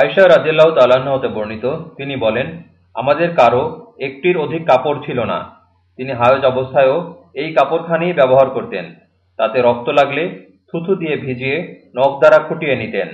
আয়সা রাজিয়াল্লাহ তাল্লাহ্ন হতে বর্ণিত, তিনি বলেন, আমাদের কারও একটির অধিক কাপড় ছিল না। তিনি হায়জ অবস্থায়ও এই কাপড়খানি ব্যবহার করতেন। তাতে রক্ত লাগলে থুথু দিয়ে ভিজিয়ে নখ দ্বারা খুটিয়ে নিতেন।